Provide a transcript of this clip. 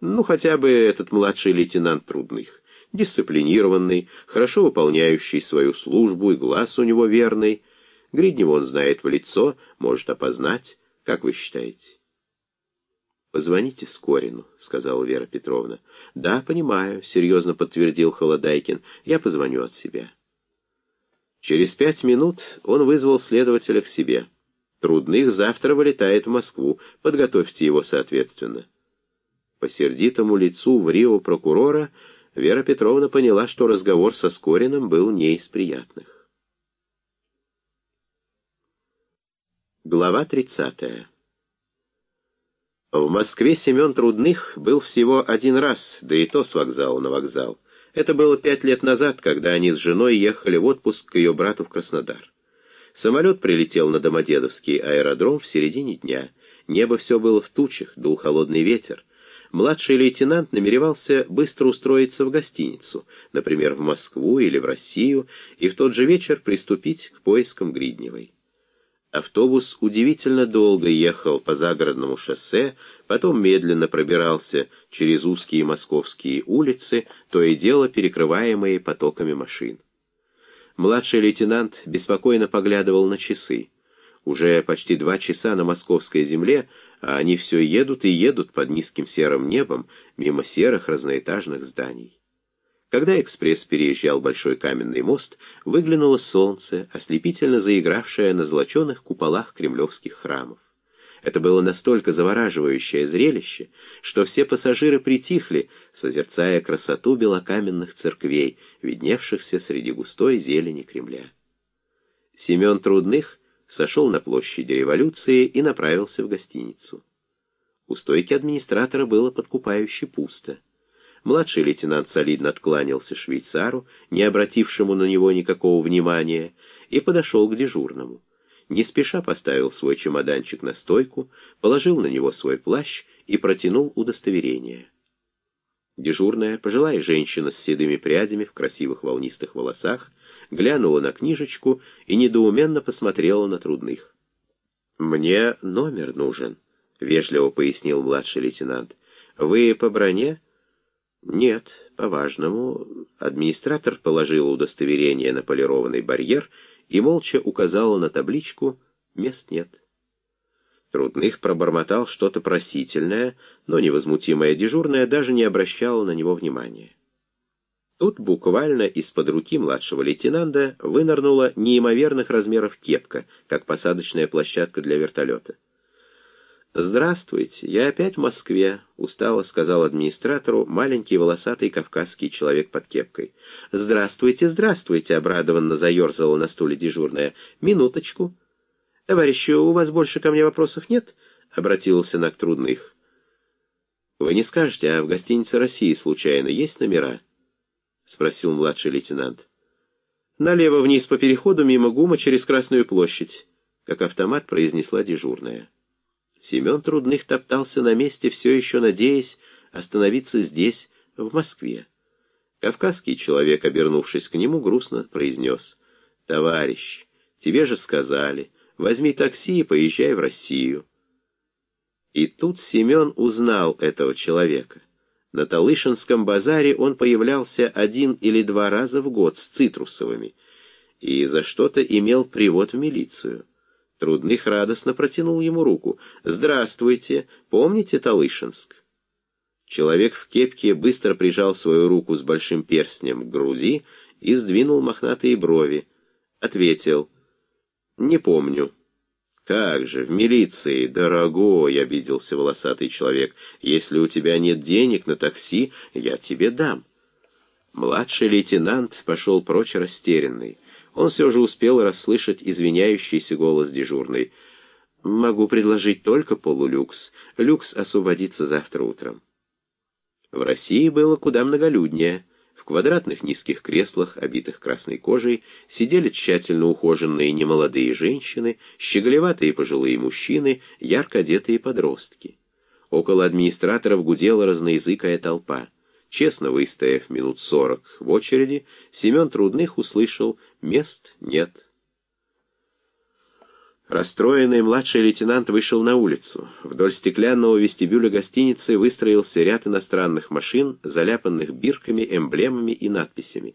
Ну, хотя бы этот младший лейтенант Трудных. Дисциплинированный, хорошо выполняющий свою службу, и глаз у него верный. Гриднева он знает в лицо, может опознать. Как вы считаете? «Позвоните Скорину», — сказала Вера Петровна. «Да, понимаю», — серьезно подтвердил Холодайкин. «Я позвоню от себя». Через пять минут он вызвал следователя к себе. Трудных завтра вылетает в Москву, подготовьте его соответственно. По сердитому лицу в Рио прокурора Вера Петровна поняла, что разговор со Скориным был не из приятных. Глава 30. В Москве Семен Трудных был всего один раз, да и то с вокзала на вокзал. Это было пять лет назад, когда они с женой ехали в отпуск к ее брату в Краснодар. Самолет прилетел на Домодедовский аэродром в середине дня. Небо все было в тучах, дул холодный ветер. Младший лейтенант намеревался быстро устроиться в гостиницу, например, в Москву или в Россию, и в тот же вечер приступить к поискам Гридневой. Автобус удивительно долго ехал по загородному шоссе, потом медленно пробирался через узкие московские улицы, то и дело перекрываемые потоками машин. Младший лейтенант беспокойно поглядывал на часы. Уже почти два часа на московской земле, а они все едут и едут под низким серым небом мимо серых разноэтажных зданий. Когда экспресс переезжал Большой каменный мост, выглянуло солнце, ослепительно заигравшее на золоченых куполах кремлевских храмов. Это было настолько завораживающее зрелище, что все пассажиры притихли, созерцая красоту белокаменных церквей, видневшихся среди густой зелени Кремля. Семен Трудных сошел на площади революции и направился в гостиницу. У стойки администратора было подкупающе пусто. Младший лейтенант солидно откланялся швейцару, не обратившему на него никакого внимания, и подошел к дежурному не спеша поставил свой чемоданчик на стойку, положил на него свой плащ и протянул удостоверение. Дежурная, пожилая женщина с седыми прядями в красивых волнистых волосах, глянула на книжечку и недоуменно посмотрела на трудных. «Мне номер нужен», — вежливо пояснил младший лейтенант. «Вы по броне?» «Нет, по-важному». Администратор положил удостоверение на полированный барьер и молча указала на табличку «Мест нет». Трудных пробормотал что-то просительное, но невозмутимая дежурная даже не обращала на него внимания. Тут буквально из-под руки младшего лейтенанта вынырнула неимоверных размеров кепка, как посадочная площадка для вертолета. «Здравствуйте, я опять в Москве», — устало сказал администратору маленький волосатый кавказский человек под кепкой. «Здравствуйте, здравствуйте», — обрадованно заерзала на стуле дежурная. «Минуточку». «Товарищи, у вас больше ко мне вопросов нет?» — обратился на трудных. «Вы не скажете, а в гостинице России случайно есть номера?» — спросил младший лейтенант. «Налево вниз по переходу мимо ГУМа через Красную площадь», — как автомат произнесла дежурная. Семен Трудных топтался на месте, все еще надеясь остановиться здесь, в Москве. Кавказский человек, обернувшись к нему, грустно произнес. «Товарищ, тебе же сказали, возьми такси и поезжай в Россию». И тут Семен узнал этого человека. На Талышинском базаре он появлялся один или два раза в год с цитрусовыми и за что-то имел привод в милицию. Трудных радостно протянул ему руку. «Здравствуйте! Помните Талышинск?» Человек в кепке быстро прижал свою руку с большим перстнем к груди и сдвинул мохнатые брови. Ответил. «Не помню». «Как же, в милиции, дорогой!» — обиделся волосатый человек. «Если у тебя нет денег на такси, я тебе дам». Младший лейтенант пошел прочь растерянный. Он все же успел расслышать извиняющийся голос дежурной. «Могу предложить только полулюкс. Люкс освободится завтра утром». В России было куда многолюднее. В квадратных низких креслах, обитых красной кожей, сидели тщательно ухоженные немолодые женщины, щеголеватые пожилые мужчины, ярко одетые подростки. Около администраторов гудела разноязыкая толпа. Честно выстояв минут сорок в очереди, Семен Трудных услышал «мест нет». Расстроенный младший лейтенант вышел на улицу. Вдоль стеклянного вестибюля гостиницы выстроился ряд иностранных машин, заляпанных бирками, эмблемами и надписями.